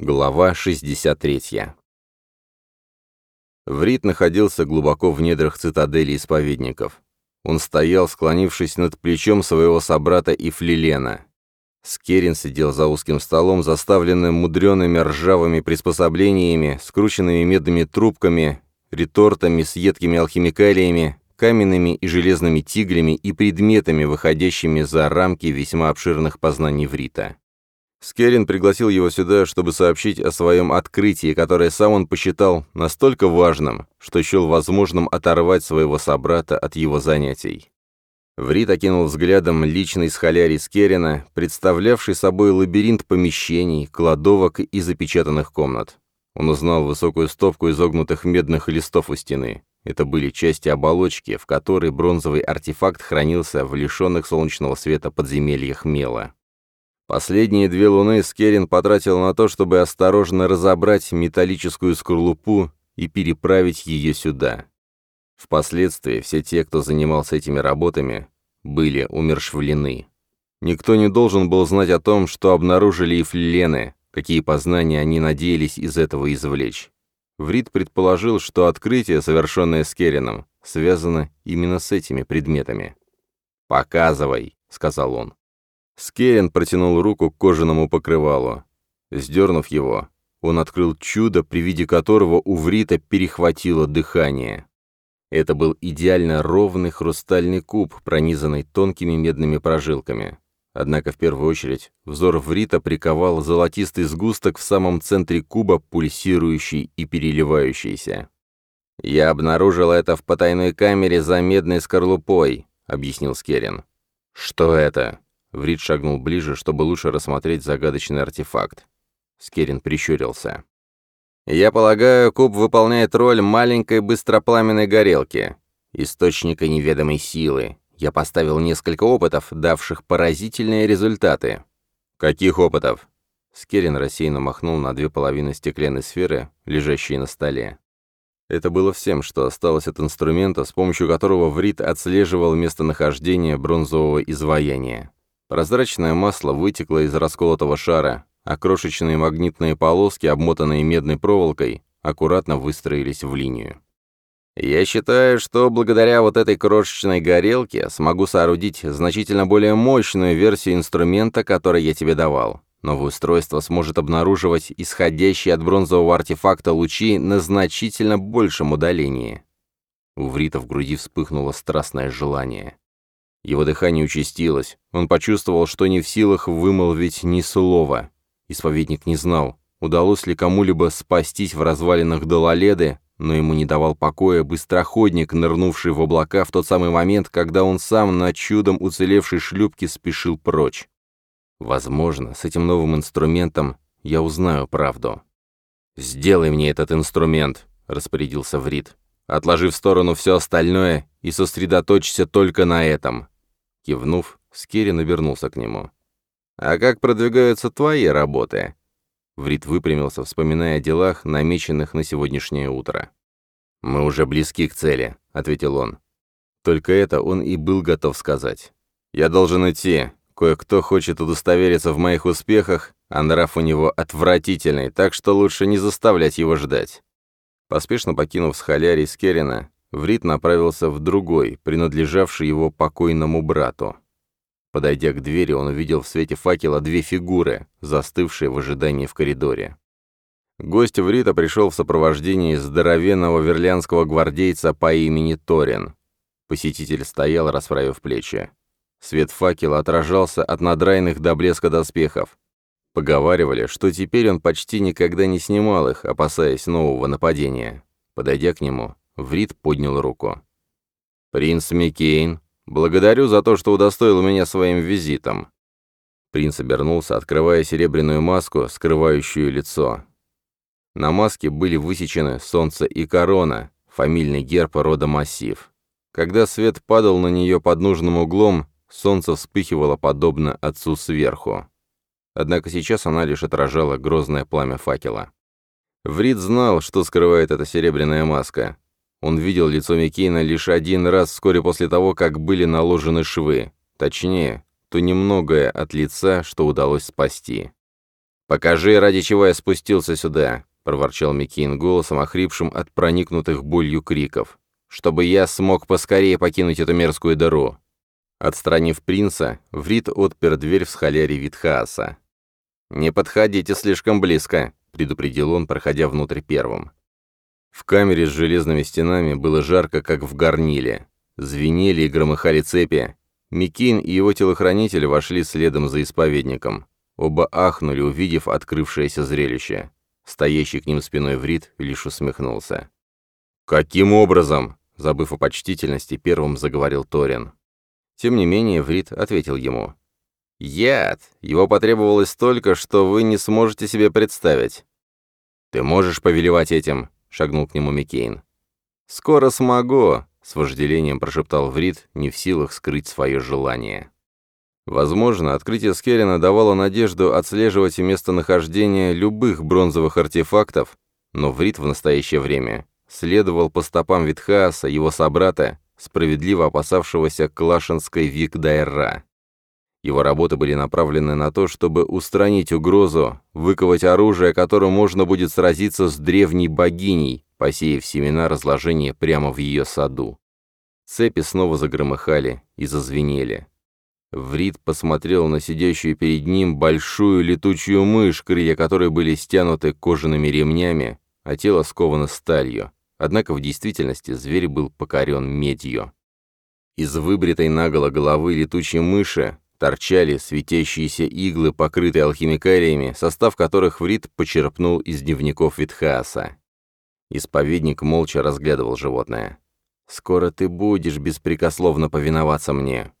Глава 63. Врит находился глубоко в недрах цитадели исповедников. Он стоял, склонившись над плечом своего собрата Ифлилена. Скерин сидел за узким столом, заставленным мудреными ржавыми приспособлениями, скрученными медными трубками, ретортами с едкими алхимикалиями, каменными и железными тиглями и предметами, выходящими за рамки весьма обширных познаний Врита. Скерин пригласил его сюда, чтобы сообщить о своем открытии, которое сам он посчитал настолько важным, что счел возможным оторвать своего собрата от его занятий. Врит окинул взглядом личный схолярий Скерина, представлявший собой лабиринт помещений, кладовок и запечатанных комнат. Он узнал высокую стопку изогнутых медных листов у стены. Это были части оболочки, в которой бронзовый артефакт хранился в лишенных солнечного света подземельях мела. Последние две луны Скерин потратил на то, чтобы осторожно разобрать металлическую скорлупу и переправить ее сюда. Впоследствии все те, кто занимался этими работами, были умершвлены. Никто не должен был знать о том, что обнаружили и флилены, какие познания они надеялись из этого извлечь. Врид предположил, что открытие, совершенное Скерином, связано именно с этими предметами. «Показывай», — сказал он. Скерен протянул руку к кожаному покрывалу. Сдернув его, он открыл чудо, при виде которого у Врита перехватило дыхание. Это был идеально ровный хрустальный куб, пронизанный тонкими медными прожилками. Однако в первую очередь взор Врита приковал золотистый сгусток в самом центре куба, пульсирующий и переливающийся. «Я обнаружил это в потайной камере за медной скорлупой», — объяснил Скерин. «Что это?» Врид шагнул ближе, чтобы лучше рассмотреть загадочный артефакт. Скерин прищурился. «Я полагаю, куб выполняет роль маленькой быстропламенной горелки, источника неведомой силы. Я поставил несколько опытов, давших поразительные результаты». «Каких опытов?» Скерин рассеянно махнул на две половины стеклянной сферы, лежащей на столе. Это было всем, что осталось от инструмента, с помощью которого Врит отслеживал местонахождение бронзового изваяния. Прозрачное масло вытекло из расколотого шара, а крошечные магнитные полоски, обмотанные медной проволокой, аккуратно выстроились в линию. Я считаю, что благодаря вот этой крошечной горелке смогу соорудить значительно более мощную версию инструмента, который я тебе давал. Новое устройство сможет обнаруживать исходящие от бронзового артефакта лучи на значительно большем удалении. У Врита в груди вспыхнуло страстное желание. Его дыхание участилось. Он почувствовал, что не в силах вымолвить ни слова. Исповедник не знал, удалось ли кому-либо спастись в развалинах Далаледы, но ему не давал покоя быстроходник, нырнувший в облака в тот самый момент, когда он сам на чудом уцелевшей шлюпке спешил прочь. Возможно, с этим новым инструментом я узнаю правду. «Сделай мне этот инструмент», — распорядился Врит. «Отложи в сторону все остальное и сосредоточься только на этом. Кивнув, Скерин обернулся к нему. «А как продвигаются твои работы?» Врит выпрямился, вспоминая о делах, намеченных на сегодняшнее утро. «Мы уже близки к цели», — ответил он. Только это он и был готов сказать. «Я должен идти. Кое-кто хочет удостовериться в моих успехах, а нрав у него отвратительный, так что лучше не заставлять его ждать». Поспешно покинув схолярий Скерина, Врит направился в другой, принадлежавший его покойному брату. Подойдя к двери, он увидел в свете факела две фигуры, застывшие в ожидании в коридоре. Гость Врита пришел в сопровождении здоровенного верлянского гвардейца по имени Торин. Посетитель стоял, расправив плечи. Свет факела отражался от надрайных до блеска доспехов. Поговаривали, что теперь он почти никогда не снимал их, опасаясь нового нападения. Подойдя к нему, Врит поднял руку. «Принц Микейн, благодарю за то, что удостоил меня своим визитом». Принц обернулся, открывая серебряную маску, скрывающую лицо. На маске были высечены солнце и корона, фамильный герб рода массив. Когда свет падал на нее под нужным углом, солнце вспыхивало подобно отцу сверху. Однако сейчас она лишь отражала грозное пламя факела. Врид знал, что скрывает эта серебряная маска. Он видел лицо Микейна лишь один раз вскоре после того, как были наложены швы. Точнее, то немногое от лица, что удалось спасти. «Покажи, ради чего я спустился сюда», — проворчал Микейн голосом, охрипшим от проникнутых болью криков, «чтобы я смог поскорее покинуть эту мерзкую дыру». Отстранив принца, Врит отпер дверь в схоляре Витхааса. «Не подходите слишком близко», — предупредил он, проходя внутрь первым. В камере с железными стенами было жарко, как в горниле. Звенели и громыхали цепи. Микин и его телохранитель вошли следом за исповедником. Оба ахнули, увидев открывшееся зрелище. Стоящий к ним спиной Врит лишь усмехнулся. «Каким образом?» – забыв о почтительности, первым заговорил Торин. Тем не менее, Врит ответил ему. «Яд! Его потребовалось столько, что вы не сможете себе представить». «Ты можешь повелевать этим?» — шагнул к нему Микейн. «Скоро смогу», — с вожделением прошептал Врит, не в силах скрыть свое желание. Возможно, открытие Скеллина давало надежду отслеживать местонахождение любых бронзовых артефактов, но Врит в настоящее время следовал по стопам Витхааса, его собрата, справедливо опасавшегося Клашинской Викдайра. Его работы были направлены на то, чтобы устранить угрозу, выковать оружие, которым можно будет сразиться с древней богиней, посеяв семена разложения прямо в ее саду. Цепи снова загромыхали и зазвенели. Врид посмотрел на сидящую перед ним большую летучую мышь, крылья которой были стянуты кожаными ремнями, а тело сковано сталью. Однако в действительности зверь был покорен медью. Из выбритой наголо головы летучей мыши торчали светящиеся иглы, покрытые алхимикариями, состав которых Врит почерпнул из дневников Витхааса. Исповедник молча разглядывал животное. «Скоро ты будешь беспрекословно повиноваться мне».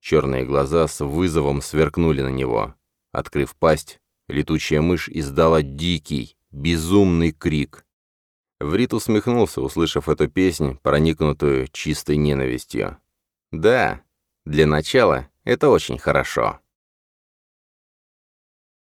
Черные глаза с вызовом сверкнули на него. Открыв пасть, летучая мышь издала дикий, безумный крик. Врит усмехнулся, услышав эту песнь, проникнутую чистой ненавистью. «Да, для начала это очень хорошо.